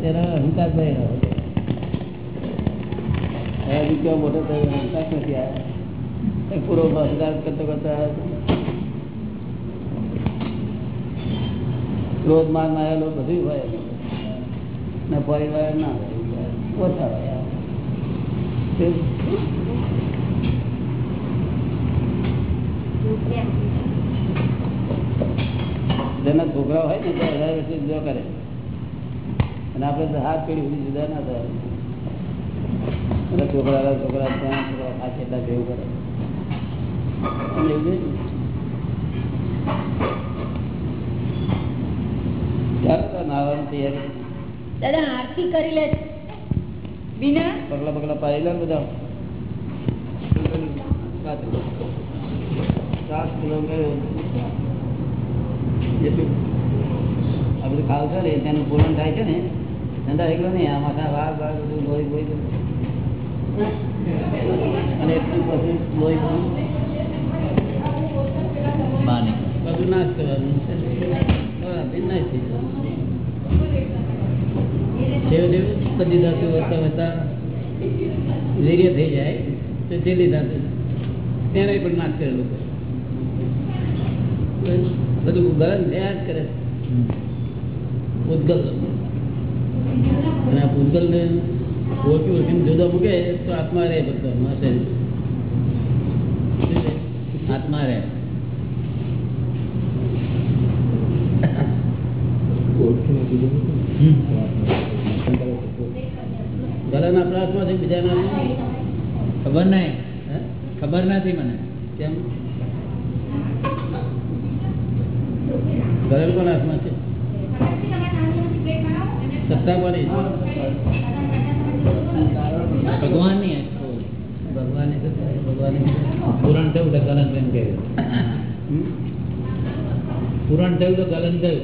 તેનો અહંકાર ભાઈ રહ્યો હવે મોટો થયો અહંકાર નથી આવ્યો પૂરો અહંકાર કરતો કરતા ક્રોધ માર મારેલો બધું હોય. ને પરિવાર ના ઓછા હોય જેના છોકરા હોય ને, તો હજાર વર્ષે જો કરે. અને આપણે તો હાથ પેઢી સુધી જુદા ના થાય. છોકરા છોકરા ત્યાં છોકરા હાથ કેટલા જેવું કરે. દાદા આરતી કરી લે. બીના? પગલા પગલા પાડી લે બધા. સાત કિલો ગયો. જેટલું આ બધું ખાવ છે ને તેનું પૂરણ થાય છે ને? ધંધા એકલો નહીં આ માથા વાળ વાળ બધું લોહી બોહી અને એટલું પછી લોહી બોહી બધું નાશ કરવાનું છે. થઈ જવાનું. બધી ધાતુ વધતા વધતા વીર્ય થઈ જાય તો છેલ્લી ધાતુ ત્યારે પણ નાશ કરે લોકો બધું ગરમ થયા જ કરે. ઉદગલ અને આ ઉદગલને ઓળખી ઓળખીને જુદા મૂકે તો આત્મા રહે બધો માસે આત્મા રહે. ગલાના છે બીજાના નહીં. ખબર નહીં. હે? ખબર નથી મને. કેમ? ગરલ કોના હાથમાં છે? સત્તા કોની ભગવાન ભગવાન પુરાણ થયું તો ગલન એમ કહ્યું પુરાણ થયું તો ગલન થયું.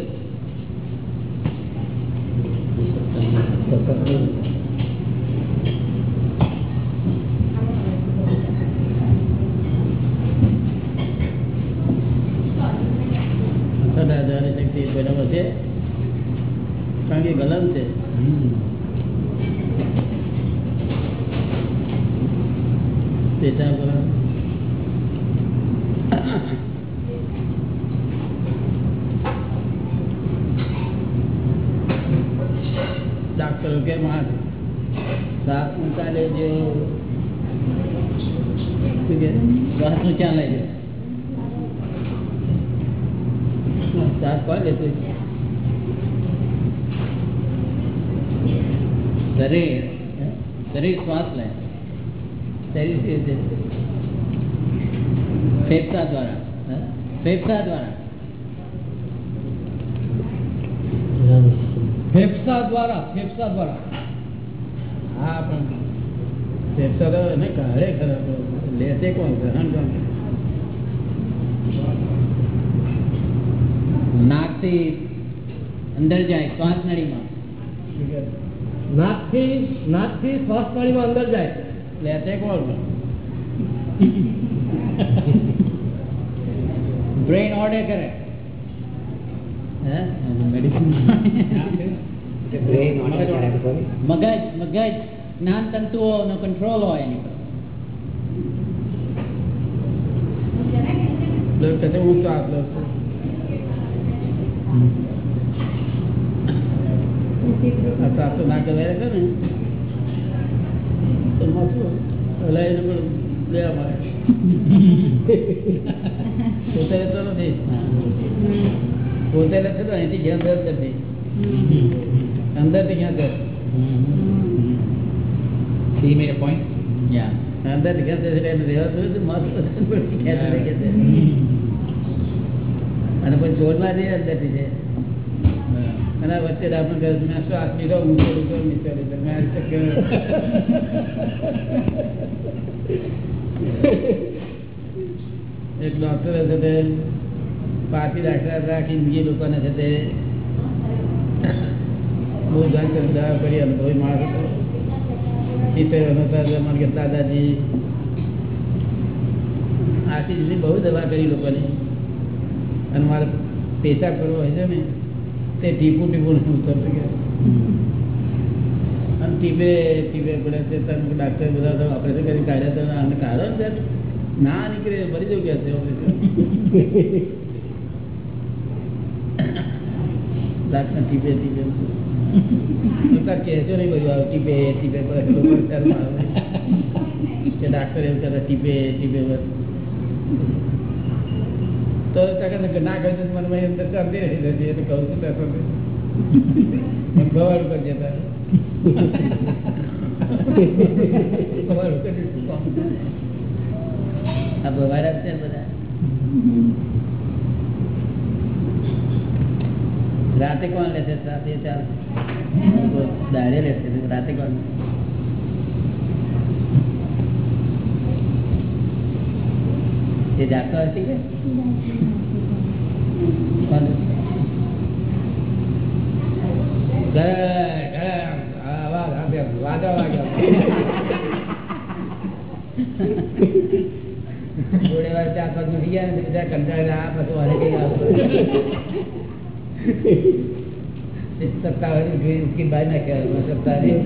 સદા શક્તિ બરાબર છે. કારણ કે ગલન છે. પેશાબ ગલન ડાક્ટરો કે માં સાફ ચાલે જો શું કે શ્વાસનું ચાલે છે સાફ કોણ લેતું શરીર શરીર શ્વાસ લે શરીર કેવી રીતે? ફેફસા દ્વારા હે? ફેફસા દ્વારા ફેફસા દ્વારા ફેફસા દ્વારા. હા પણ ફેફસા તો એને કાઢે ખરા તો લેશે કોણ? ગ્રહણ કોણ? નાકથી અંદર જાય શ્વાસ નળીમાં. નાકથી નાકથી શ્વાસ નળીમાં અંદર જાય. લેશે કોણ? બ્રેન ઓર્ડર કરે. હે? મેડિસિન મગજ મગજ જ્ઞાન તંતુઓ નો કંટ્રોલ હોય એની પોતે નથી. અહીંથી ઘેર દર ક્યાં અંદર ઘેર દર એટલે એને રહેવાતું નથી, માથું ઘેર દર કે છે. અને પછી છોડવા દે અંદરથી છે. અને વચ્ચે આપણે કહે મેં શ્વાસ લીધો ઊંચો લીધો નીચો લીધો મેં આ રીતે કર્યું. એક ડોક્ટર છે તે પાર્ટી દાખલા રાખી બીજી લોકોને છે તે બહુ દવા કરી લોકોની. અને મારે પેશાબ કરવો હોય છે ને, તે ટીપું ટીપું નથી ઉતરતું કે. ટીપે ટીપે પડે છે ડાક્ટર બધા ઓપરેશન કરી કાઢ્યા તો આને કાઢો ના નીકળે, મરી જવું કે છે, ઓપરેશન? ડાક્ટર ટીપે ટીપે. તાર કહેજો નહીં બધું આવે ટીપે ટીપે પડે લોકો વિચારમાં આવે. કે ડાક્ટર એવું કહેતા ટીપે ટીપે તો ના કહે તો મને ભાઈ ચાલતી રહી જશે. એટલે કહું છું ત્યાં એમ કરજે તારે? આ ભવાડા છે બધા. રાતે કોણ લેશે? રાતે ચાલ દાડે લેશે, રાતે કોણ? એ જાગતો હશે કે? જોડે વાર ચાર પાંચ ગયા ને બીજા કંટાળે આ પછી વારે કઈ આવતું સત્તા હોય ને જોઈ ઉચકીને બહાર નાખ્યા સત્તા રે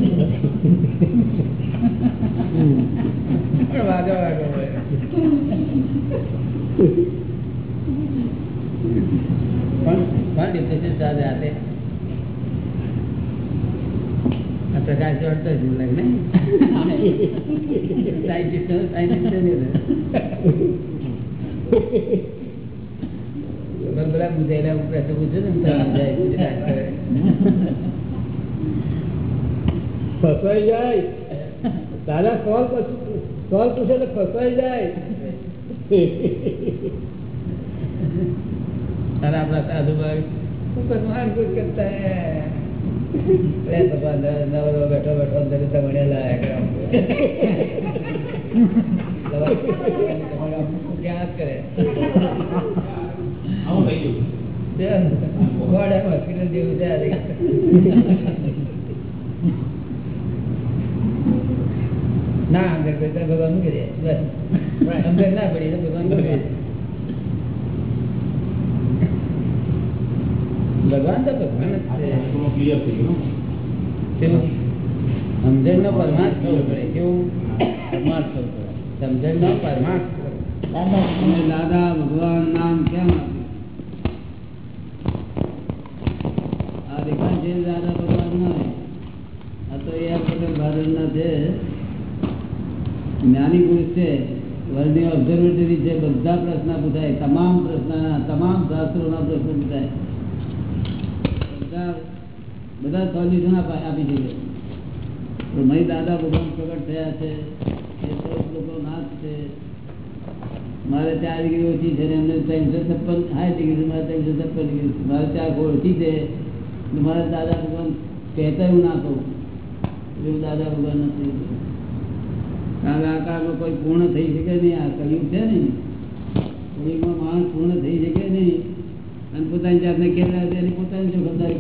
પણ વાગા વાગા પણ પણ ડિપ્રેશન સાથે હાથે પ્રકાશ જોડતો જ લાગે સાયન્ટિસ્ટ સાયન્ટિસ્ટ બુધાયેલા હું પ્રશ્ન પૂછું ને. ફસાઈ જાય દાદા સવાલ સવાલ પૂછે તો ફસાઈ જાય આપણા શું કરતા હૈ ભગવાન નવરો બેઠો બેઠો અંદર લાયા ક્યાં જ કરે ગોળા હોસ્પિટલ જેવું છે ના અંદર કોઈ ભગવાન મૂકી બસ. અંદર ના પડી તો ભગવાન મૂકી ભગવાન તો ભગવાન જ છે. સમજણ નો પરમાર્થ થવો પડે. કેવું? પરમાર્થ થવો પડે. સમજણ નો પરમાર્થ દાદા ભગવાન નામ કેમ આપ્યું? આ દેખાય છે દાદા ભગવાન ના આ તો એ આપણે ભારતના છે જ્ઞાની પુરુષ છે વર્લ્ડની ઓબ્ઝર્વેટરી છે બધા પ્રશ્ન પૂછાય, તમામ પ્રશ્ન તમામ શાસ્ત્રોના પ્રશ્નો પૂછાય. બધા સોલ્યુશન આપી દીધે મહી દાદા ભગવાન પ્રગટ થયા છે, એ સૌ લોકો નાથ છે. મારે ચાર ડિગ્રી ઓછી છે એમને ત્રણસો છપ્પન હાઈ ડિગ્રી મારે ત્રણસો છપ્પન ડિગ્રી મારે ચાર ઓછી છે. મારે દાદા ભગવાન કહેતા એવું ના કહું. એવું દાદા ભગવાન નથી કારણ કે આ કાળમાં કોઈ પૂર્ણ થઈ શકે નહીં, આ કલયુગ છે ને. કલયુગમાં માણસ પૂર્ણ થઈ શકે નહીં. અને પોતાની જાતને કેટલા એની પોતાની જવાબદારી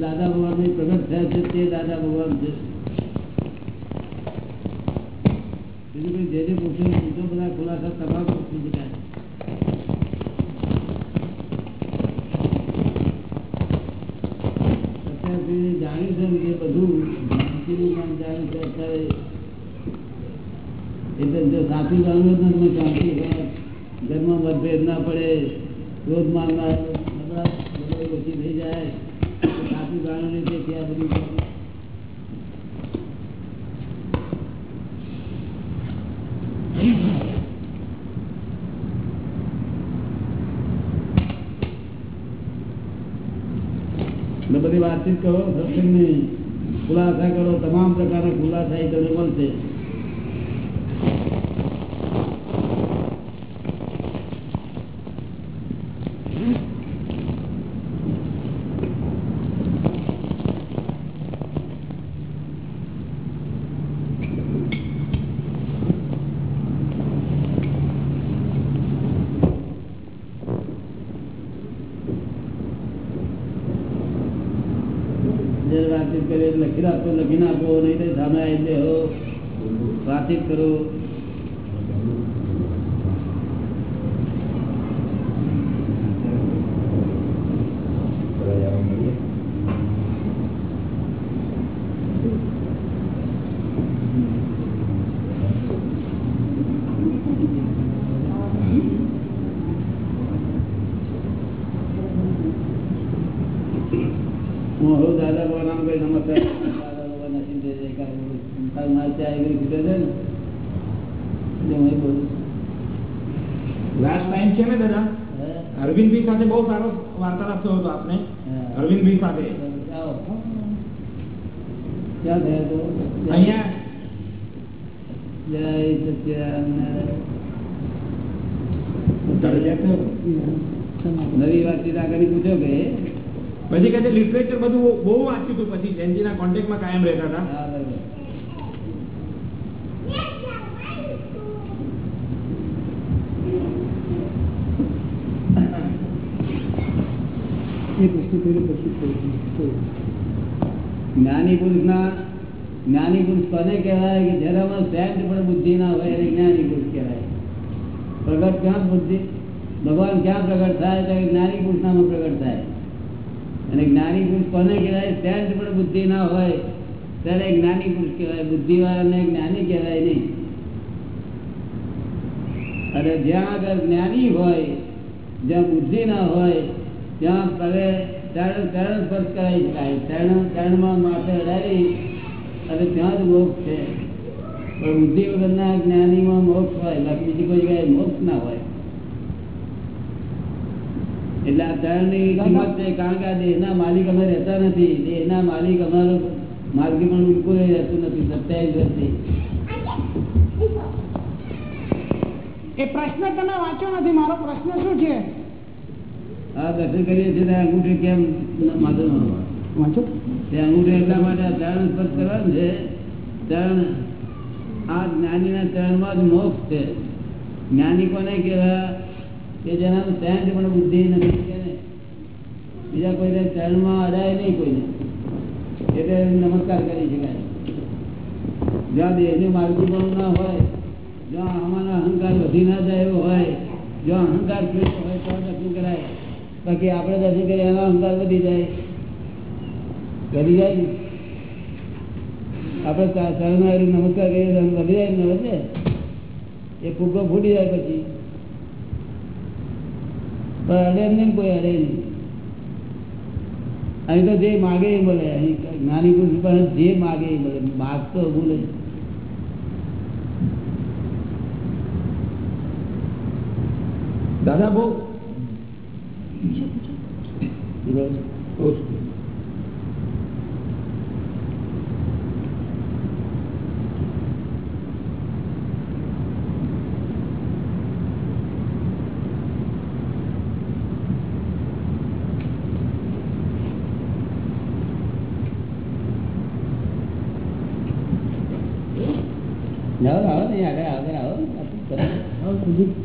દાદા ભગવાન પ્રગટ થયા છે તે દાદા ભગવાન છે. બીજું જે જે પૂછો બધા ખુલાસા તમામ પછી કહે છે લિટરેચર બધું બહુ વાંચ્યું હતું પછી જયંતિના કોન્ટેક્ટમાં કાયમ રહેતા હતા. કહ્યું. જ્ઞાની પુરુષ કોને કહેવાય કે જેનામાં સેન્ટ પણ બુદ્ધિ ના હોય એને જ્ઞાની પુરુષ કહેવાય. પ્રગટ ક્યાં બુદ્ધિ? ભગવાન ક્યાં પ્રગટ થાય? તો જ્ઞાની પુરુષનામાં પ્રગટ થાય. અને જ્ઞાની પુરુષ કોને કહેવાય? સેન્ટ પણ બુદ્ધિ ના હોય. ત્યારે જ્ઞાની પુરુષ કહેવાય. બુદ્ધિવાળાને જ્ઞાની કહેવાય નહીં. અને જ્યાં આગળ જ્ઞાની હોય, જ્યાં બુદ્ધિ ના હોય, ત્યાં હવે ચરણ ચરણ સ્પર્શ કરાવી શકાય. ચરણ ચરણમાં માથે અડાવી અને ત્યાં જ મોક્ષ છે. પણ બુદ્ધિ વગરના જ્ઞાનીમાં મોક્ષ હોય બીજી કોઈ જગ્યાએ મોક્ષ ના હોય. એટલે આ ચરણની કિંમત છે કારણ કે આ દેહના માલિક અમે રહેતા નથી. દેહના માલિક અમારો માલકી પણ બિલકુલ રહેતું નથી સત્યાવીસ વર્ષથી. એ પ્રશ્ન તમે વાંચ્યો નથી મારો પ્રશ્ન શું છે? આ દર્શન કરીએ છીએ ત્યારે અંગૂઠી કેમ માથું વાંચો. તે અંગૂઠી એટલા માટે આ ચરણ સ્પર્શ કરવાનું છે. ચરણ આ જ્ઞાનીના ચરણમાં જ મોક્ષ છે. જ્ઞાની કોને કહેવાય? કે જેના સેન્ટ પણ બુદ્ધિ નથી, કે બીજા કોઈને ચરણમાં અડાય નહીં કોઈને. એટલે નમસ્કાર કરી શકાય. જ્યાં દેહની માલકી પણ ના હોય, જ્યાં આમાંનો અહંકાર વધી ના જાય એવો હોય, જ્યાં અહંકાર પીડ્યો હોય તો દર્શન કરાય. બાકી આપણે દર્શન કરીએ એનો અહંકાર વધી જાય. વધી જાય ને? આપણે ચરણમાં નમસ્કાર કરીએ વધી જાય ને વધે એ ફૂગો ફૂટી જાય પછી. પણ અડે નહીં કોઈ અરે નહીં. અહીં તો જે માગે એ મળે. અહીં જ્ઞાની પુરુષ પણ જે માગે એ મળે. માગતો બોલે. દાદા બહુ બરોબર. આવો આવો ને આગળ આગળ આવો વાતચીત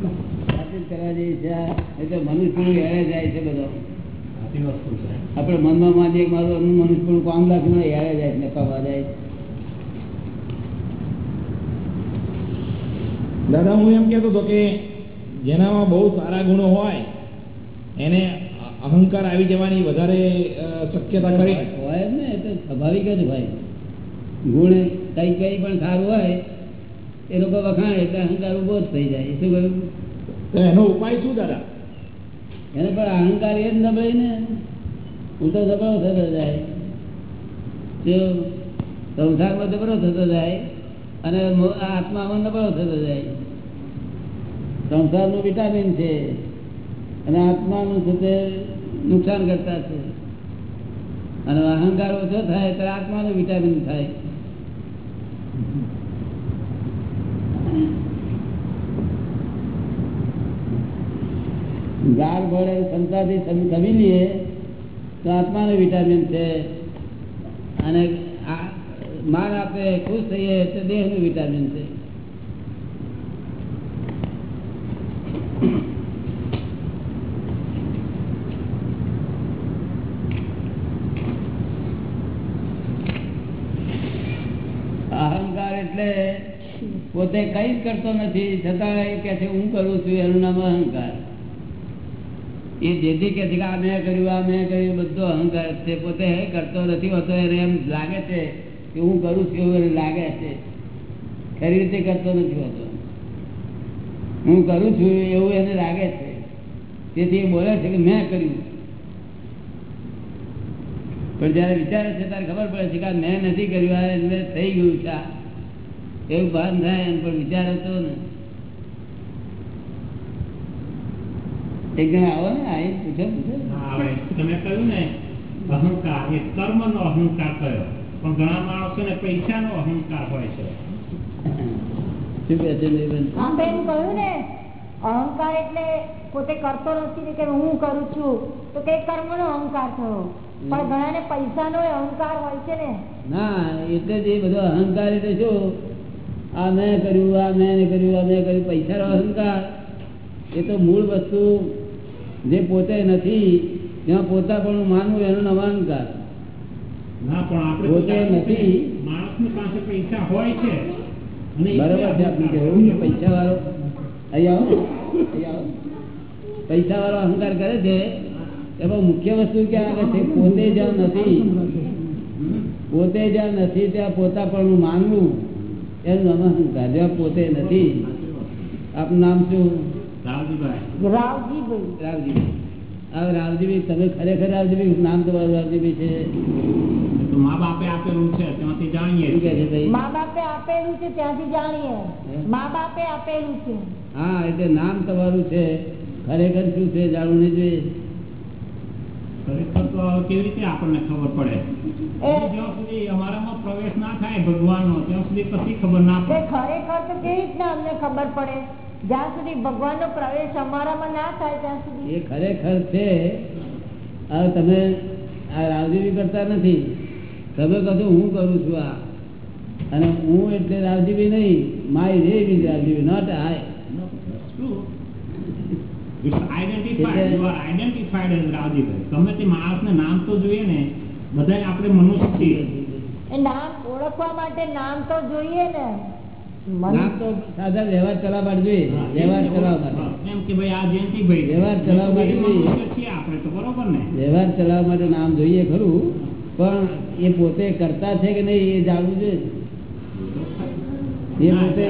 કરો. વાતચીત કરવા જેવી છે આ. એ તો મનુષ્યનું હેરે જાય છે બધો આપણે મનમાં માનીએ કે મારું અમનું મનુષ્યનું નો લાગીને જાય નફામાં જાય દાદા હું એમ કેતો હતો કે જેનામાં બહુ સારા ગુણો હોય એને અહંકાર આવી જવાની વધારે શક્યતા કરી. હોય ને એ તો સ્વાભાવિક જ ભાઈ ગુણ કઈ કઈ પણ સારું હોય એ લોકો વખાણ એટલે અહંકાર ઊભો જ થઈ જાય. શું કહ્યું? તો એનો ઉપાય શું દાદા? એને પણ અહંકાર એ જ નબળે ને હું તો નબળો થતો જાય. સંસારમાં નબળો થતો જાય અને આત્મામાં નબળો થતો જાય. સંસારનું વિટામિન છે અને આત્માનું છે તે નુકસાન કરતા છે. અને અહંકાર ઓછો થાય ત્યારે આત્માનું વિટામિન થાય. ગાળ ભળે ક્ષમતાથી સમી લઈએ તો આત્માનું વિટામિન છે. અને માન આપે, ખુશ થઈએ તો દેહનું વિટામિન છે. અહંકાર એટલે પોતે કઈ જ કરતો નથી, છતાં કે છે, હું કરું છું, એનું નામ અહંકાર. એ જેથી કે છે કે આ મેં કર્યું, આ મેં કર્યું, બધો અહંકાર તે પોતે કરતો નથી હોતો, એને એમ લાગે છે કે હું કરું છું એવું એને લાગે છે. ખરી રીતે કરતો નથી હોતો. હું કરું છું એવું એને લાગે છે. તેથી એ બોલે છે કે મેં કર્યું. પણ જયારે વિચારે છે ત્યારે ખબર પડે છે કે મેં નથી કર્યું, આ થઈ ગયું છે. એવું ભાન થાય પણ વિચાર હતો ને. એક જણ આવો ને આ પૂછો પૂછો. હા, તમે કહ્યું ને અહંકાર એ કર્મ નો અહંકાર કયો? પણ ઘણા માણસો ને પૈસા નો અહંકાર હોય છે. શું કહે છે નિર્બંધ? આપે કહ્યું ને અહંકાર એટલે પોતે કરતો નથી કે હું કરું છું તો કે કર્મનો અહંકાર થયો. પણ ઘણા ને પૈસા નો અહંકાર હોય છે ને. ના એટલે જે બધો અહંકાર એટલે શું? આ મેં કર્યું આ મેં કર્યું આ મેં કર્યું પૈસા નો અહંકાર. એ તો મૂળ વસ્તુ જે પોતે નથી ત્યાં પોતા પણ માનવું એનું નવો અહંકાર ના પણ આપણે તો પોતે નથી. ને, પાસે પૈસા હોય છે. અને છે આપનું અહંકાર કે પૈસા વાળો અહીંયા પૈસા વાળો અહંકાર કરે છે. એમાં મુખ્ય વસ્તુ ક્યાં આવે છે? પોતે જ્યાં નથી. પોતે જ્યાં નથી ત્યાં પોતા પણ માનવું એનું અહંકાર જ્યાં પોતે નથી. આપનું નામ શું? રાવજીભાઈ રાવજીભાઈ. રાવજીભાઈ. હવે રાવજીભાઈ તમે ખરેખર રાવજીભાઈ નામ તમારું રાવજીભાઈ છે? મા બાપે આપેલું છે ત્યાંથી જાણીએ શું કહે છે છીએ. ભાઈ? મા બાપે આપેલું છે ત્યાંથી જાણીએ. મા બાપે આપેલું છે. હા એટલે નામ તમારું છે. ખરેખર શું છે જાણવું નહીં જોઈએ. ખરેખર તો કેવી રીતે આપણને ખબર પડે? એ જ્યાં સુધી અમારામાં પ્રવેશ ના થાય ભગવાનનો ત્યાં સુધી કશી ખબર ના પડે. ખરેખર તો કેવી રીતે અમને ખબર પડે? જ્યાં સુધી ભગવાનનો પ્રવેશ અમારામાં ના થાય ત્યાં સુધી એ ખરેખર છે. હવે તમે આ રાવજીવી કરતા નથી. તમે કહો હું કરું છું આ. અને હું એટલે રાવજીવી નહીં માય રે ઇઝ રાવજીવી નોટ માણસને નામ તો જોઈએ ને બધા આપણે મનુષ્ય છીએ. નામ ઓળખવા માટે નામ તો જોઈએ ને. મન- નામ તો વ્યવહાર ચલાવવા જોઈએ. વ્યવહાર ચલાવવા એમ કે ભાઈ આ જયંતિભાઈ વ્યવહાર ચલાવવા માટે એ જોઈએ. મનુષ્ય છીએ આપણે તો બરોબર ને? વ્યવહાર ચલાવવા માટે નામ જોઈએ ખરું પણ એ પોતે કરતા છે કે નહીં એ જાણવું જોઈએ. એ ના, પોતે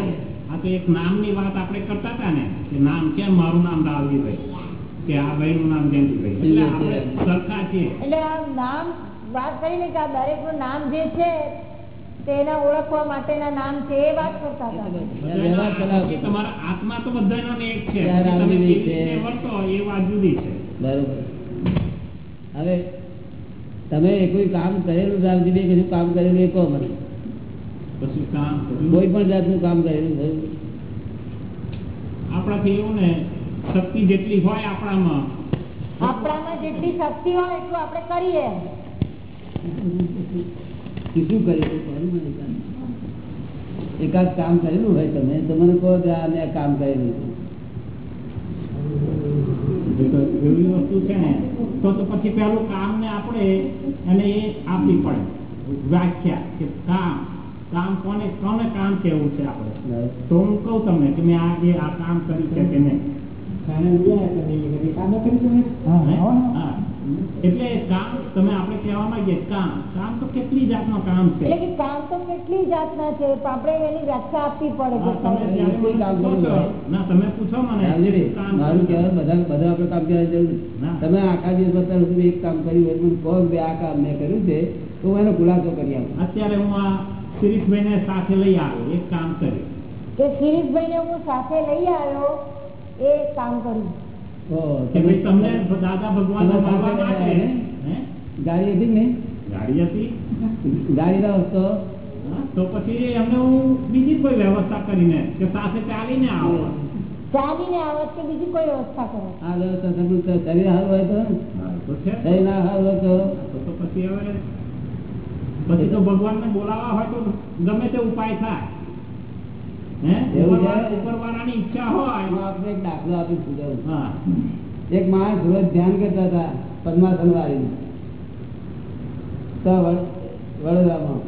આ તો એક નામની વાત આપણે કરતા હતા ને કે નામ કેમ મારું નામ રાવજીભાઈ કે આ ભાઈ. નું નામ જયંતિભાઈ એટલે આપણે સરખા છીએ. એટલે આ નામ વાત કરીને કે આ દરેકનું નામ જે છે તેના ઓળખવા માટેના નામ છે એ વાત કરતા હતા. તમારા આત્મા તો બધાનો એક છે. તમે. વર્તો એ વાત જુદી છે. બરોબર. હવે તમે કોઈ કામ કરેલું રામજીભાઈ કશું કામ કરેલું એ કહો મને. કશું કામ કોઈ પણ જાતનું કામ કરેલું થયું આપણાથી એવું ને શક્તિ જેટલી હોય આપણામાં. આપણામાં જેટલી શક્તિ હોય એટલું આપણે કરીએ કે શું કરેલું મને એકાદ કામ કરેલું હોય તમે તમને કહો કે આ મેં કામ કરેલું છે. એવી વસ્તુ છે ને. તો તો પછી પેલું કામ ને આપણે એને એ આપવી પડે. વ્યાખ્યા કે કામ. કામ કોને કોને કામ કેવું છે આપણે? તો હું કહું તમને કે મેં આ એ આ કામ કર્યું છે કે નહીં. હે? હા. એટલે કામ તમે આપણે કહેવા માંગીએ કામ કામ તો કેટલી જાતનું કામ છે એટલે કે કામ તો કેટલી જાતના છે પણ આપણે એની વ્યાખ્યા આપવી પડે. ના તમે પૂછો મને કામ. કહેવાય બધા બધા આપણે કામ કહેવાની જરૂર ના. તમે આખા દિવસ અત્યાર સુધી એક કામ કર્યું હોય તો મને કહો કે આ કામ મેં કર્યું છે તો હું એનો ખુલાસો કરી આપું અત્યારે હું આ શિરીષભાઈને સાથે લઈ આવ્યો એક કામ કર્યું કે શિરીષભાઈને હું સાથે લઈ આવ્યો એ કામ કર્યું તમને દાદા ભગવાન ને? ગાડી હતી ને ગાડી હતી. ગાડી ના વસ્તો તો પછી એમને હું બીજી કોઈ વ્યવસ્થા કરીને કે સાથે ચાલીને આવો. ચાલીને આવત કે બીજી કોઈ વ્યવસ્થા કરો. આ વ્યવસ્થા તમને તો શરીર સારું હોય તો. હા, તો છે. શરીર ના સારું હોય તો. તો તો પછી હવે પછી તો ભગવાનને બોલાવવા હોય તો ગમે તે ઉપાય થાય. દાખલો આપી પૂછાવું એક માણસ રોજ ધ્યાન કરતા હતા પદ્માસન વાળી વડોદરામાં.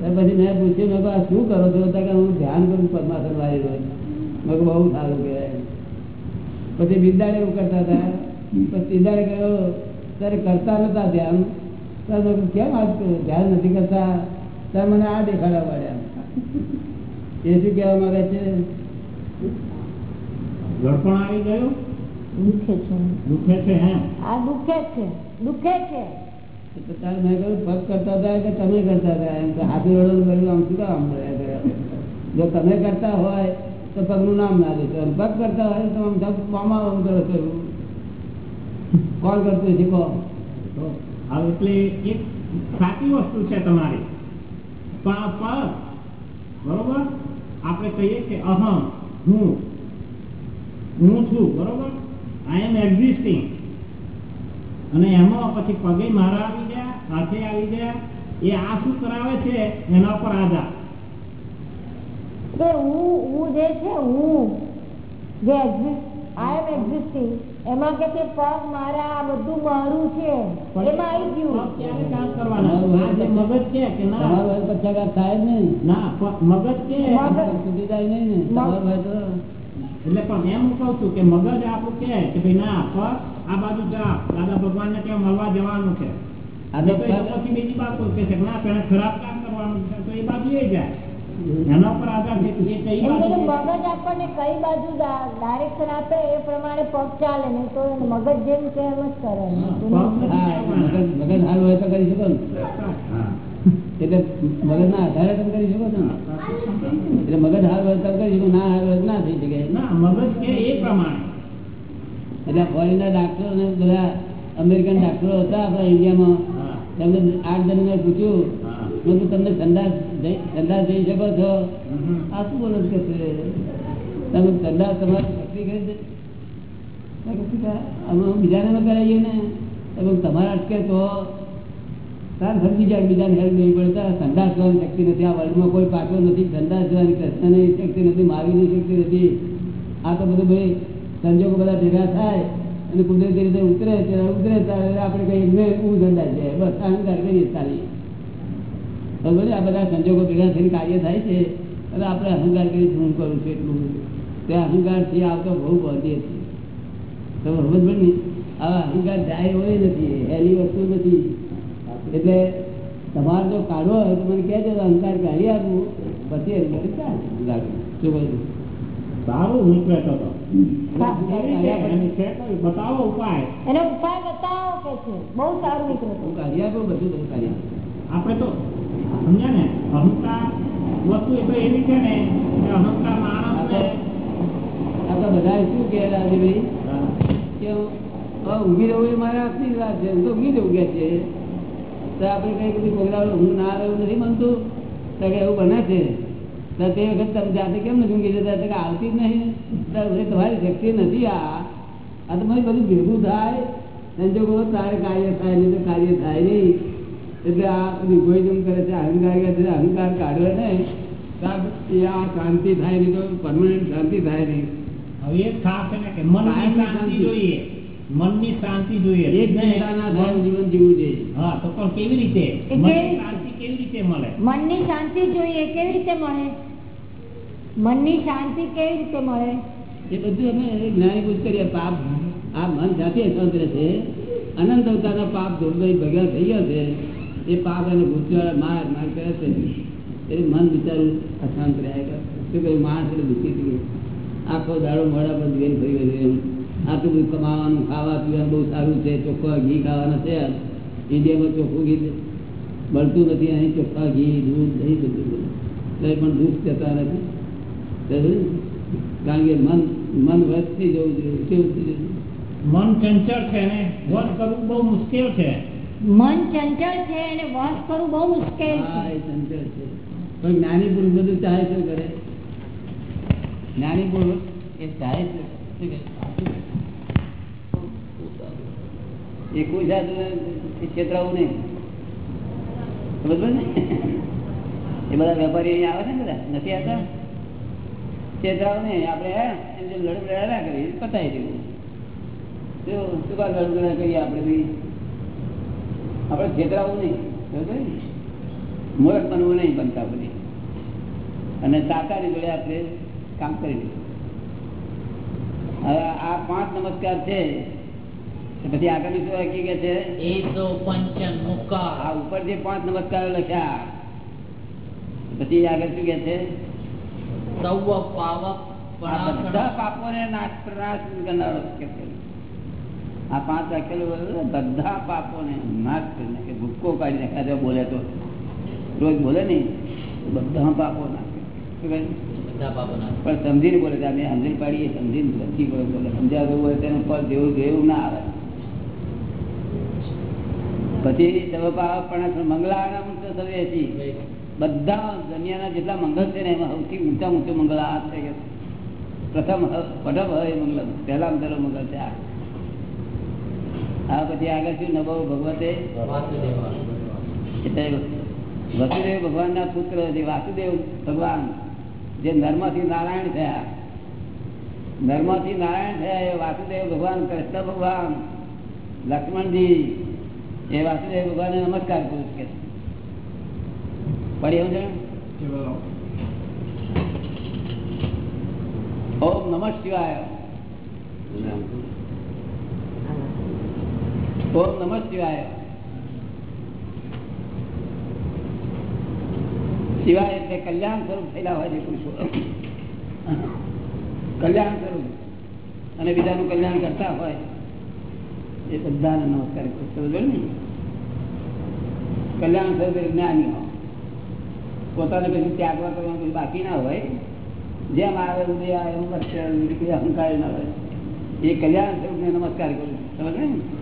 પછી મેં પૂછ્યું મેં કહ્યું, શું કરો છો? કે હું ધ્યાન કરું પદ્માસન વાળી રોજ મેં બહુ સારું કહેવાય. પછી બિરદાડે એવું કરતા હતા. પછી બિરદાડે કહ્યો ત્યારે કરતા નતા ધ્યાન. ત્યારે કેમ આજ ધ્યાન નથી કરતા? ત્યારે મને આ દેખાડવા પડ્યા એ શું કહેવા માંગે છે? ગળપણ આવી ગયું? દુખે છે. દુખે છે હે આ દુખે જ છે. દુખે છે. તો તારે મેં કહ્યું પગ કરતા હતા કે તમે કરતા હતા? એમ તો હાથી રોડો કર્યું આમ શું કામ રહ્યા કર્યા? જો તમે કરતા હોય તો પગનું નામ ના દેશો અને પગ કરતા હોય તો આમ ધબ મામા આમ કરો છો કોણ કરતું છે કોણ તો હવે એટલે એક સાચી વસ્તુ છે તમારી. પણ આ પગ બરોબર? આપણે કહીએ કે અહમ હું હું છું. બરોબર? આઈ એમ એક્ઝિસ્ટિંગ અને એમાં પછી પગે મારા આવી ગયા હાથે આવી ગયા. એ આ શું કરાવે છે? એના પર આધાર. કે હું હું જે છે, હું, જે આઈ એમ એક્ઝિસ્ટિંગ એમાં કે છે પગ મારા આ બધું મારું છે. એમાં આવી ગયું. ક્યારે કામ કરવાના? આ જે મગજ છે કે ના? તમારું પક્ષાઘાત થાય જ નહીં. ના મગજ કે મગજ. સુધી જાય નહીં ને. તમારો એટલે પણ એમ હું કહું છું કે મગજ આપણું કે કે ભાઈ ના પગ આ બાજુ જા. દાદા ભગવાન ને ત્યાં મળવા જવાનું છે. આ તો બીજી બાબત કે કે ના પેલા ખરાબ કામ કરવાનું છે. તો એ બાજુ એ જાય. એના પર આધાર છે કે કઈ બાજુ મગજ આપણને કઈ બાજુ ડાયરેક્શન આપે એ પ્રમાણે પગ ચાલે નહીં તો મગજ જેમ કે એમ જ કરે. હા, પગ નથી હા ચાલવાના. મગજ મગજ હોય તો કરી શકો એટલે મગજ ના આધારે તમે કરી શકો છો એટલે મગજ હાલ હોય તો કરી શકો ના હાલ હોય ના થઈ શકે. મગજ કે એ પ્રમાણે. એટલે ફોરેનના ડાક્ટરો ને બધા અમેરિકન ડાક્ટરો હતા આપણા ઇન્ડિયામાં તેમને આઠ જણ મેં પૂછ્યું મેં તમને સંદાસ જઈ- સંદાસ જઈ શકો છો. આ શું બોલો કે? તમે સંદાસ તમારી શક્તિ કરી મેં અમે બીજાને ન. કરાવીએ ને તમે તમારા અટકે તો તાર સમજી જાય બીજાને હેલ્પ નહીં પડે તાર સંદાસ જવાની શક્તિ નથી. આ વર્લ્ડમાં કોઈ પાકો નથી. સંદાસ જોવાની કૃષ્ણની શક્તિ નથી. માવીની શક્તિ નથી. આ તો બધું ભાઈ સંજોગો બધા ભેગા થાય અને કુદરતી રીતે ઉતરે ત્યારે ઉતરે ત્યારે આપણે કહીએ મેં હું સંદાસ જાય બસ અહંકાર કરીએ ચાલીએ બરોબર આ બધા સંજોગો ભેગા થઈને કાર્ય થાય છે. અને આપણે અહંકાર કરી હું કરું છું એટલું તે અહંકારથી આવતો બહુ વધે છે. તમે સમજ પડે ને? આવા અહંકાર જાય હોય નથી એની વસ્તુ નથી. એટલે તમારે જો કાઢવો હોય તો મને કહેજો અહંકાર કાઢી આપવું પછી અહંકાર લાગે શું કહ્યું સારું નીકળે તો તો. હા, છે કોઈ? બતાવો ઉપાય. એનો ઉપાય બતાવો કે છે બહુ સારું નીકળ્યું. કાઢી આપું બધું બધું કાઢી આપું. આપણે તો સમજ્યા ને? અહંકાર વસ્તુ એ તો એવી છે ને કે અહંકાર માણસને આ તો બધા શું કે રાજુભાઈ કે ઊંઘી જવું એ મારા જ વાત છે. તો ઊંઘી જવું કે છે. તો આપણે કઈ બધી પ્રોગ્રામ ઊંઘ ના આવે નથી બનતું? તો કે એવું બને છે. તો તે વખત તમે જાતે કેમ નથી ઊંઘી જતા? કે આવતી જ નહીં. તો તમારી શક્તિ નથી આ. આ તો મારી બધું ભેગું થાય. સંજોગો તારે કાર્ય થાય નહીં તો કાર્ય થાય નહીં. એટલે આ ઇગોઇઝમ કરે છે અહંકાર છે અહંકાર કાઢવે ને આ- એ આ શાંતિ થાય નહીં તો પરમાનન્ટ શાંતિ થાય નહીં. હવે એ ખાસ છે ને કે મનની શાંતિ. જોઈએ. મનની શાંતિ જોઈએ. એક ને ચિંતા થાય જીવન જીવવું જોઈએ. હા તો પણ કેવી રીતે? મનની શાંતિ કેવી રીતે મળે? મનની શાંતિ જોઈએ કેવી રીતે મળે? મનની શાંતિ કેવી રીતે મળે? એ બધું અમે જ્ઞાની પૂછ કરીએ પાપ આ મન જાતે શાંત રહે છે. અનંત અવતારના પાપ ધોરભાઈ ભેગા થઈ ગયા છે. એ પાપ અને ગુસ્સાવાળા માર માર કરે છે એ મન બિચારું અશાંત રહ્યા કરે શું કહ્યું માણસ એટલે દુઃખી થઈ ગયું આખો દાડો મોડા પર ધ્યેન થઈ ગયું એમ આટલું બધું કમાવાનું ખાવા પીવાનું બહુ સારું છે ચોખ્ખા ઘી ખાવાના છે ઇન્ડિયામાં ચોખ્ખું ઘી મળતું નથી અહીં ચોખ્ખા ઘી દૂધ દહીં બધું બધું કંઈ પણ દુઃખ જતા નથી સમજ્યું ને? કારણ કે મન મન વધતી જવું જોઈએ કેવું થઈ જવું મન ચંચળ છે ને વશ કરવું બહુ મુશ્કેલ છે મન એ ને? એ બધા વેપારી અહીંયા આવે છે ને બધા? નથી આવતા? છેતરાવું નહીં. આપણે એમ જે લડા ના કરીએ પતાવી દેવું. શું શું લડમ લડા કરીએ આપણે બી? આપણે છેતરાવું નહીં. મૂર્ખ બનવું નહીં. બનતા બધી. અને તાતારી જોડે આપણે કામ કરી દઈશું હવે આ પાંચ નમસ્કાર છે. પછી આગળની શું હકીકત છે? એસો પંચન મુક્કા આ ઉપર જે પાંચ નમસ્કાર લખ્યા. પછી આગળ શું કે છે? સૌ પાવક બધા પાપોને નાશ નાશ કરનારો કે છે. આ પાંચ વાક્યો બધા પાપોને નાશ કરી નાખે ભૂક્કો કાઢી નાખે બોલે તો. રોજ બોલે નહીં બધા પાપો નાખે. પણ સમજીને બોલે છે અમે સમજણ પાડીએ સમજીને નથી બોલે બોલે હોય તેનું ફળ જેવું જેવું ના આવે. પછી તમે પણ મંગળા સવે છે. બધા દુનિયાના જેટલા મંગળ છે ને એમાં સૌથી ઊંચા ઊંચો મંગળ આ છે કે પ્રથમ હ- પ્રથમ હવે મંગલ પહેલા પહેલો મંગળ છે આ. આ પછી આગળ શું નવો ભગવતે? વસુદેવ ભગવાન ના પુત્ર વાસુદેવ ભગવાન, જે નર્મથી નારાયણ થયા. નર્મથી નારાયણ થયા એ વાસુદેવ ભગવાન, કૃષ્ણ ભગવાન, લક્ષ્મણજી, એ વાસુદેવ ભગવાન નમસ્કાર કરું કે. પડી એવું છે ઓમ નમઃ શિવાય. ઓમ નમ શિવાય. શિવાય એટલે કલ્યાણ સ્વરૂપ થયેલા હોય છે પુરુષો. કલ્યાણ સ્વરૂપ. અને બીજાનું કલ્યાણ કરતા હોય, એ બધાને નમસ્કાર કલ્યાણ સ્વરૂપ જ્ઞાની હોય. પોતાને કશું ત્યાગવા કરવાનું કશું બાકી ના હોય. જેમ આવે ઉદય આવે એમ અહંકાર ના હોય. એ કલ્યાણ સ્વરૂપને નમસ્કાર કરું. સમજ ને?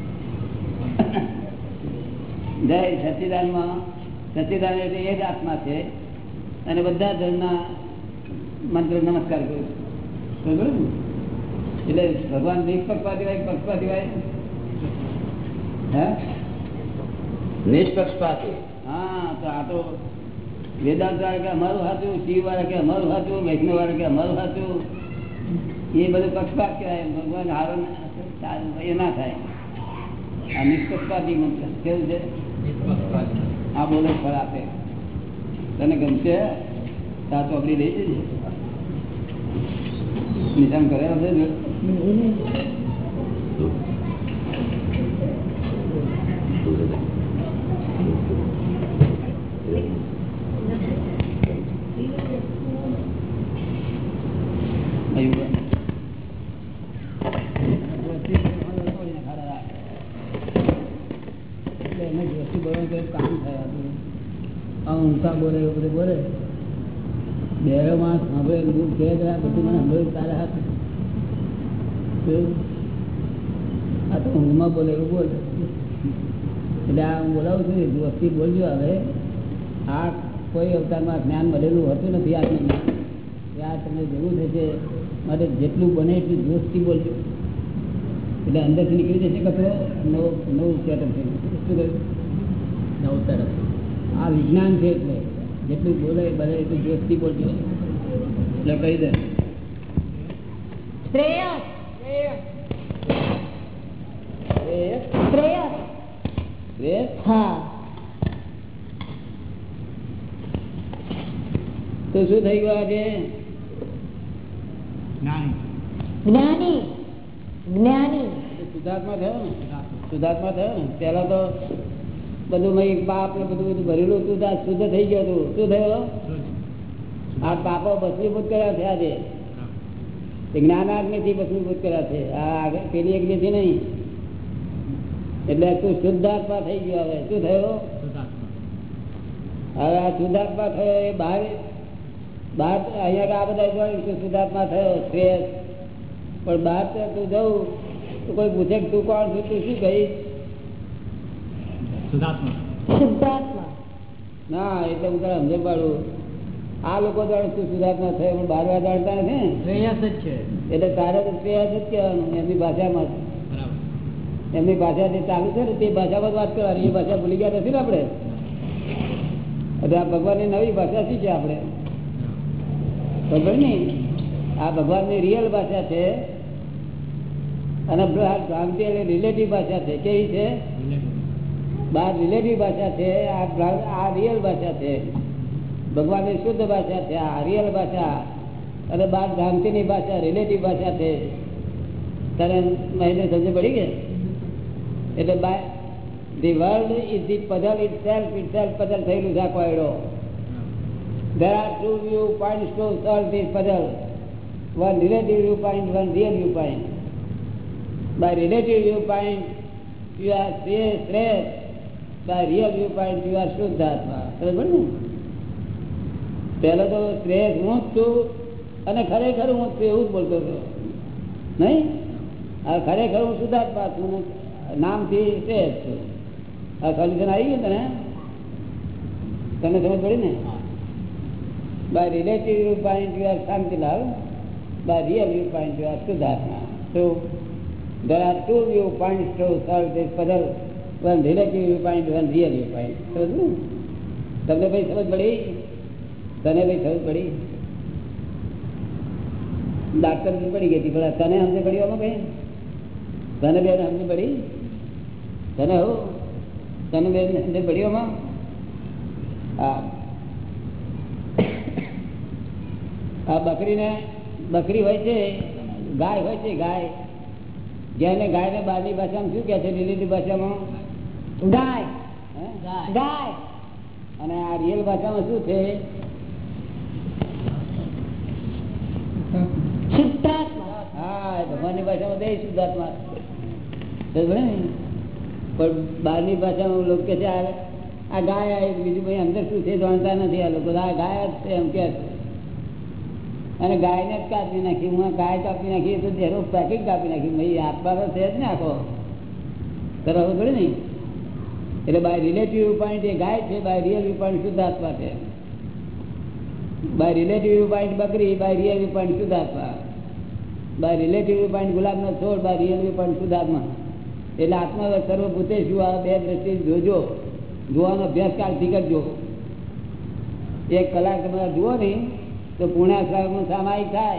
જય સચિદાનમાં સચિદાન એટલે એ જ આત્મા છે. અને બધા ધર્મના મંત્ર નમસ્કાર કરું? એટલે ભગવાન કે પક્ષપાતી હોય હે? નિષ્પક્ષપાતી. હા તો આ તો વેદાંત વાળા કે અમારું હાથું શિવ વાળા કે અમારું હાથું વૈષ્ણવ વાળા કે અમારું હાથું એ બધું પક્ષપાત કહેવાય. ભગવાન હારો એ ના થાય. આ નિષ્પક્ષપાતી મંત્ર. કેવું છે? આ બોલે ફળ આપે. તને ગમશે? તો ચોકડી લઈ જજે નિશાન કરેલો છે ને? આવ્યું. એટલે એને જોશી બોલવાનું કંઈ કામ થાય આ બધું. આ ઊંઘતા બોલે એવું બધું બોલે. બેરો માણસ સાંભળે છે, આ બધું મને સાંભળ્યું તારે હાથ. આ તો ઊંઘમાં બોલે એવું બોલે. એટલે આ હું બોલાવું છું વસ્તી બોલજો હવે. આ કોઈ અવતારમાં જ્ઞાન મળેલું હતું નથી આત્મજ્ઞાન આ તમને જરૂર થશે માટે જેટલું બને એટલું જોશથી બોલજો. એટલે અંદરથી નીકળી જશે કચરો નવો નવું સેટઅપ થઈ શું કહ્યું નવ આ વિજ્ઞાન છે એટલે. જેટલું બોલે બને એટલું જોશથી બોલજો. એટલે કહી દે. શ્રેયસ. શ્રેયસ? શ્રેષ્ઠ હા. તો શું થઈ ગયું આજે? જ્ઞાની. જ્ઞાની. સુધાર્થમાં થયો ને? સુધાર્થમાં થયો ને? પેલા તો બધું મેં પાપ ને બધું બધું ભરેલું હતું ત્યાં શુદ્ધ થઈ ગયું હતું. શું થયું? આ પાપો ભસ્મીભૂત કર્યા છે. આજે જ્ઞાનાગ્નિથી ભસ્મીભૂત કર્યા છે. આ પેલી અગ્નિથી નહીં. એટલે તું શુદ્ધાત્મા થઈ ગયો હવે. શું થયો? હવે આ શુદ્ધાત્મા થયો એ બહાર બહાર અહીંયા આ બધા જોયું કે શુદ્ધાત્મા થયો, શ્રેષ્ઠ. પણ બહાર તો જવું તો કોઈ પૂછે તું કોણ છું? તું શું કહીશ? શુદ્ધાત્મા. ના એટલે હું તારે સમજણ પાડું. આ લોકો દ્વારા શું સુધાર્થના થયો પણ બાર વાર જાણતા નથી જ છે. એટલે તારે તો શ્રેયસ જ કહેવાનું એમની ભાષામાં એમની ભાષા જે ચાલુ છે ને તે ભાષામાં જ વાત કરવાની એ ભાષા ભૂલી ગયા નથી ને આપણે? એટલે આ ભગવાનની નવી ભાષા શીખી આપણે? ખબર ને આ ભગવાનની રિયલ ભાષા છે. અને ભ્રાંતિ એટલે રિલેટિવ ભાષા છે. કેવી છે? બાર રિલેટિવ ભાષા છે આ આ રિયલ ભાષા છે ભગવાનની શુદ્ધ ભાષા છે આ રિયલ ભાષા અને બાર ભ્રાંતિની ભાષા રિલેટિવ ભાષા છે તને મહિને સમજ પડી ગઈ એટલે by the world is the puzzle itself itself puzzle થયેલું છે આખો આયડો There are two viewpoints to solve this puzzle. One relative viewpoint, one real viewpoint. by relative viewpoint you are Shreyas, Shreyas. By real viewpoint you are શુદ્ધાત્મા બરાબર ને? પહેલો તો શ્રેયસ હું જ છું અને ખરેખર હું છું એવું જ બોલતો હતો. નહીં? આ ખરેખર હું શુદ્ધાત્મા છું. નામથી શ્રેયસ છું. આ સોલ્યુશન આવી ગયું તને? તને સમજ પડી ને? By relative viewpoint you are Shantilal by real viewpoint you are શુદ્ધાત્મા so there are two viewpoints to solve this puzzle. Viewpoint one real viewpoint સમજ તમને ભાઈ સમજ પડી? તને ભાઈ સમજ પડી? ડાક્ટર પડી ગઈ પણ તને સમજ પડી આમાં ભાઈ? તને બેન સમજ પડી? તને હો? તને બેન સમજ પડી આમાં હા. બકરીને, બકરી હોય છે, ગાય હોય છે, ગાય. જેને ગાયને બહારની ભાષામાં શું કહે છે લીલી ભાષામાં? ગાય? ગાય. અને આ રિયલ ભાષામાં શું છે? હા ભગવાનની ભાષામાં દે શુદ્ધાત્મા? પણ બહારની ભાષામાં લોકો કે છે આ ગાય બીજું ભાઈ અંદર શું છે જાણતા નથી આ લોકો. આ ગાય જ છે એમ કે અને ગાયને જ કાપી નાખી. હું ગાય કાપી નાખી તો જેનો પેકિંગ કાપી નાખી. ભાઈ આત્મા તો છે જ ને આખો. બરાબર પડે ને એટલે બાય રિલેટિવ પોઈન્ટ એ ગાય છે બાય રિયલ પોઈન્ટ શુદ્ધાત્મા છે. બાય રિલેટિવ પોઈન્ટ બકરી બાય રિયલ પોઈન્ટ શુદ્ધાત્મા. બાય રિલેટિવ પોઈન્ટ ગુલાબનો છોડ બાય રિયલ પોઈન્ટ શુદ્ધાત્મા. એટલે આત્મા સર્વભૂતે શું આ બે દ્રષ્ટિ જોજો. જોવાનો અભ્યાસ કાળથી કરજો. એક કલાક તમે જુઓ ને, તો પુણ્યાશ્રમનું સામાયિક થાય.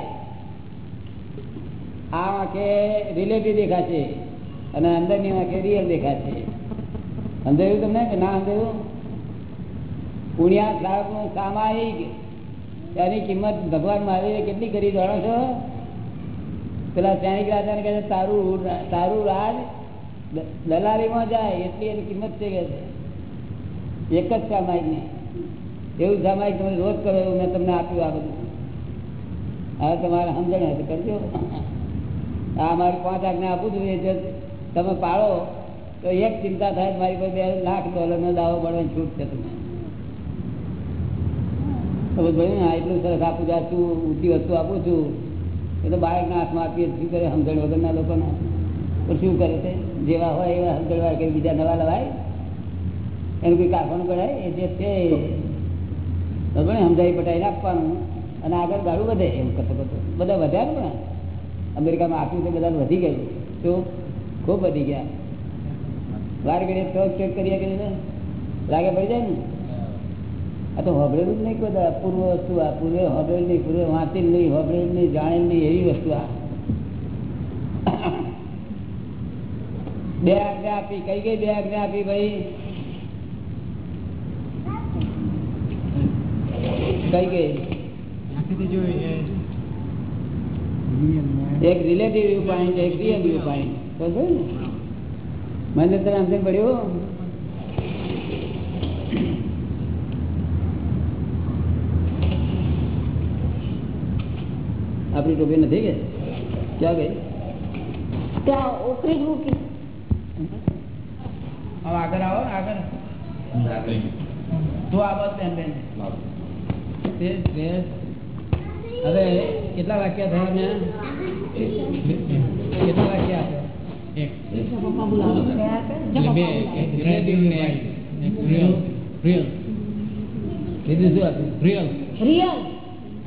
આ વાંકે રિલેટિવ દેખાશે. અને અંદરની વાંકે રિયલ દેખાશે. સમજાયું તમને કે ના સમજાયું? પુણ્યા શ્રાવકનું સામાયિક. એની કિંમત ભગવાન મહાવીરે કેટલી કરી જાણો છો? પેલા સૈનિક રાજાને કહે તારું તારું રાજ દલાલીમાં જાય. એટલી એની કિંમત છે કે એક જ સામાયિકની. એવું સામાયિક તમે રોજ કરો એવું મેં તમને આપ્યું આ બધું. હવે તમારે સમજણ હશે. કરજો. આ અમારે પાંચ આજ્ઞા આપું છું. એ તમે પાડો તો એક ચિંતા થાય મારી પાસે બે લાખ ડોલરનો દાવો મળવાની છૂટ છે તમને સમજ એટલું સરસ આપું છું શું ઊંચી વસ્તુ આપું છું. એ તો બાળકના હાથમાં આપીએ શું કરે? સમજણ વગરના લોકોના. પણ શું કરે છે જેવા હોય એવા સમજણવાર કરી બીજા નવા લવાય? એનું કોઈ કાપવાનું કરાય એ જે છે સમજાવી પટાઈને આપવાનું અને આગળ ગાડું વધે એમ કરતો કરતો. બધા વધ્યા ને પણ અમેરિકામાં આપ્યું તો બધા વધી ગયું. તો ખૂબ વધી ગયા. વાર ઘડીએ તો ચેક કરીએ કે લાગે પડી જાય ને? આ તો હોબળેલું જ નહીં કોઈ પૂર્વ વસ્તુ આ પૂર્વે હોબળેલ નહીં, પૂર્વે વાંચેલ નહીં હોબળેલ નહીં, જાણેલ નહીં, એવી વસ્તુ આ. બે આજ્ઞા આપી, કઈ કઈ બે આજ્ઞા આપી ભાઈ? કઈ કઈ? એક રિલેટિવ વ્યૂ પોઈન્ટ એક રિયલ વ્યૂ પોઈન્ટ બરોબર ને? મને તને સમજણ પડ્યું. આપણી ટોપી નથી કે ક્યાં ગઈ? ત્યાં ઓકરી જ મૂકી. હવે આગળ આવો ને આગળ તો આ બસ બેન બેન. હવે કેટલા વાક્યા થયા ને? કેટલા વાક્ય એટલે બે શું આપ્યું રિયલ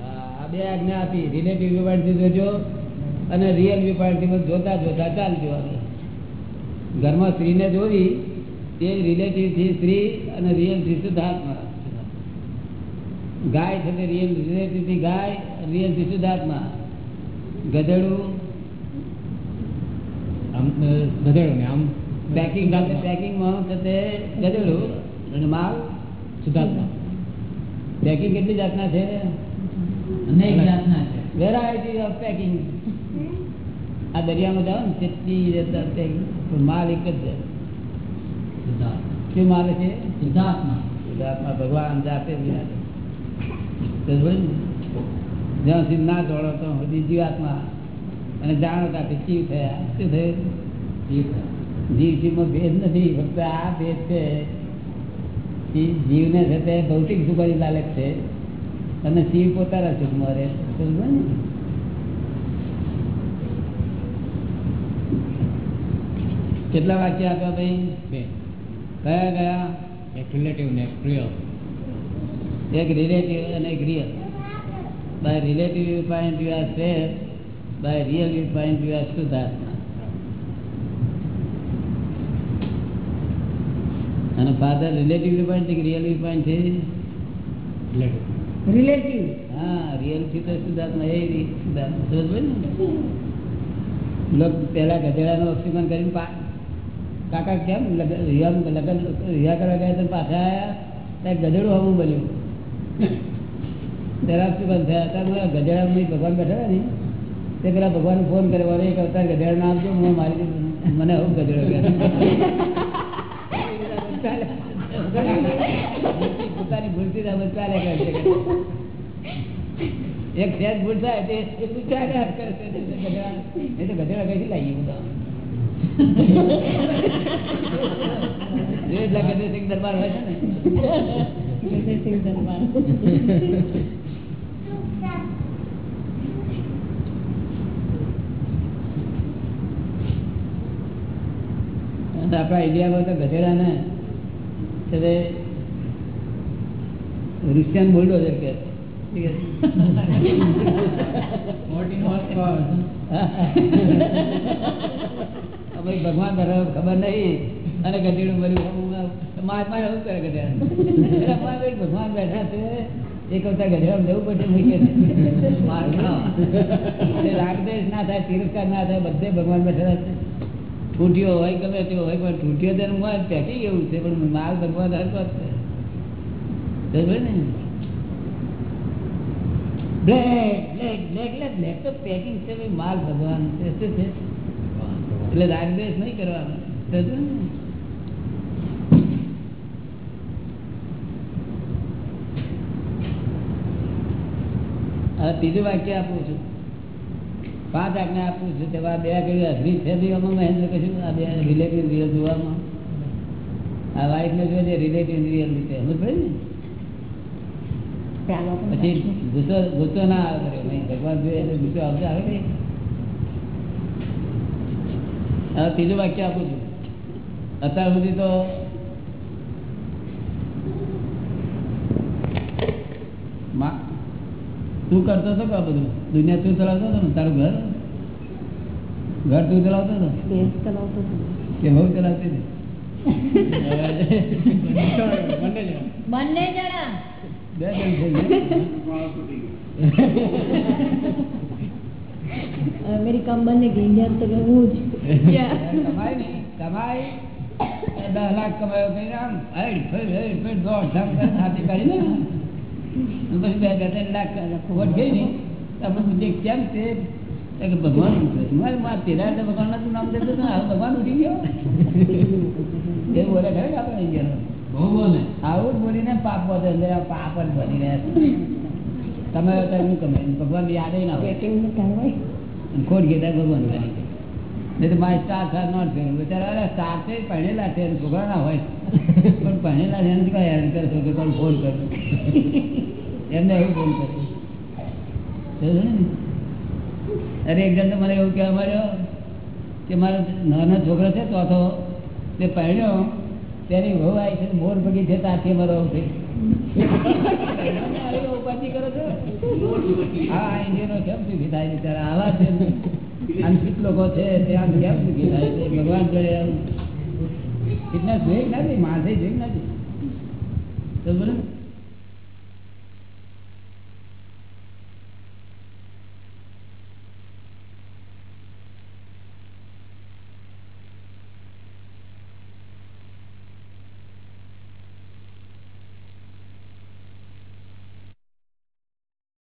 આ બે આજ્ઞા આપી. રિલેટિવ જોજો અને રિયલ જોતા જોતા ચાલજો. ઘરમાં સ્ત્રીને જોવી તે રિલેટિવથી સ્ત્રી અને રિયલથી શુદ્ધાત્મા ગાય છે તે રિયલ રિલેટિવથી ગાય રિયલથી શુદ્ધાત્મા ગધેડું ગધેડો ને આમ પેકિંગ પેકિંગમાં છે તે ગધેડું અને માલ સુધાર્થમાં પેકિંગ કેટલી જાતના છે? અનેક જાતના છે. વેરાયટી ઓફ પેકિંગ આ દરિયામાં જાઓ ને તેટલી જતા પેકિંગ માલ એક જ છે. શું માલ છે? શુદ્ધાત્મા શુદ્ધાત્મા ભગવાન જાતે? જ્યાં સુધી ના જોડો તો સુધી જીવાત્મા અને જાણો ત્યાંથી શિવ થયા. શું થયું? જીવ શિવમાં ભેદ નથી ફક્ત આ ભેદ છે. જીવ જીવને છે તે ભૌતિક સુખની લાલક છે. અને શિવ પોતાના સુખમાં રહે સમજો ને કેટલા વાક્ય આપ્યા ભાઈ? કયા કયા? એક રિલેટિવ ને real. એક રિલેટિવ અને એક real by relative viewpoint you are safe by real viewpoint you are શુદ્ધાત્મા અને ફાધર રિલેટિવ વ્યૂ પોઈન્ટ કે રિયલ વ્યૂ પોઈન્ટ છે Relative. રિલેટિવ હા રિયલથી તો શુદ્ધાત્મા એ રી- શુદ્ધાત્મા સમજ પડી ને લોક પેલા ગધેડાનું ઓક્સિજન કરીને પા કાકા કેમ લગ- રિયા લગન રિયા કરવા ગયા તો પાછા આવ્યા ત્યાં ગધેડું હમું બન્યું તેરા શું બંધ થયા હતા ગધેડા ભગવાન બેઠા હતા ને તે પેલા ભગવાન ફોન કરે વળે એક અવતાર ગધેડ ના આપજો હું મારી મને આવું ગધેડો પોતાની ભૂલતી જ ચાલે કરે એક સહેજ ભૂલ થાય તે એ તો ગધેડા કઈ લાવીએ બધા એટલા ગધેસિંહ દરબાર હોય છે ને. અને આપણા ઇન્ડિયામાં તો ગધેડા ને છે રિશિયન બુલડોઝર કે ભગવાન ખબર નહીં અને ગધેડું બન્યું. મહાત્મા એવું કરે ગધેડા ભગવાન બેઠા છે. એક વખત ગધેડા જવું પડશે. એટલે ના થાય તિરસ્કાર ના થાય બધે ભગવાન બેઠા છે. ઠૂંઠીઓ હોય ગમે તે હોય, પણ ઠૂંઠીઓ તેનું મોં પેકી ગયું છે, પણ માલ ભગવાન હરકત છે. સમજ્યો ને? બ્લેક બ્લેક બ્લેક એટલે બ્લેક તો પેકિંગ છે, ભાઈ, માલ ભગવાન છે, શું છે? એટલે રાગદ્વેષ નહીં કરવાનો, સમજ્યો ને? હવે ત્રીજું વાક્ય આપું છું. પાંચ આજ્ઞા આપું છું તેવા બે કઈ અઘરી છે મહેન્દ્ર કશું આ બે રિલેટિવ રિયલ જોવામાં. આ વાઇફ ને જોઈએ રિલેટિવ રિયલ રીતે. સમજ પડે ને? પછી ગુસ્સો ગુસ્સો ના આવે નહીં ભગવાન જોઈએ એટલે ગુસ્સો આવશે આવે નહીં? હવે ત્રીજું વાક્ય આપું છું. અત્યાર સુધી તો મા તું કરતો હતો કે આ બધું દુનિયા તું ચલાવતો હતો ને તારું ઘર ઘર તું ચલાવતો હતો કે બહુ ચલાવતી હતી બંને જણા. બંને જણા બે જણ થઈ ગયા અમેરિકા બંને કે ઇન્ડિયન તો કે હું જ કમાય નહીં કમાય એ દસ લાખ કમાયો કઈ આમ હૈડ ફેર હૈડ ફેર દોડ ધામ કરે હાથી કાઢી ને અને પછી બે બે લાખ ખોટ ગઈ ને તો આપણે કેમ છે? કે ભગવાન મારે મારે તેરા ભગવાન તું નામ દેતો ને હવે ભગવાન ઉઠી ગયો. એ બોલે ખરે કે આપણે ઇન્ડિયનો? બહુ બોલે. આવું બોલીને પાપ વધે અંદર પાપ જ બની રહ્યા તમે હું ભગવાન યાદ ના હોય. ખોટ ગીતા ભગવાન કરી નહીં તો મારે સ્ટાર સ્ટાર નોટ કર્યું બિચારા સ્ટાર છે ભણેલા છે છોકરા ના હોય. પણ પહેણેલા છે એને કઈ હેરાન કરશો કે કોણ ફોન કરું એમને એવું ને? અરે એક જણ મને એવું કહેવા મળ્યો કે મારો નાનો છોકરો છે તો તો તે પહેર્યો તેની વહુ આવી છે મોર બગી છે ત્યાંથી અમારો આવું થઈ ઉપાધિ કરો છો? હા ઇન્ડિયનો કેમ સુખી થાય બિચારા? આવા છે અનફિટ લોકો છે તે આમ કેમ સુખી થાય છે? ભગવાન જોડે આમ ફિટનેસ જોઈ નથી માથે જોઈ નથી. તો બોલો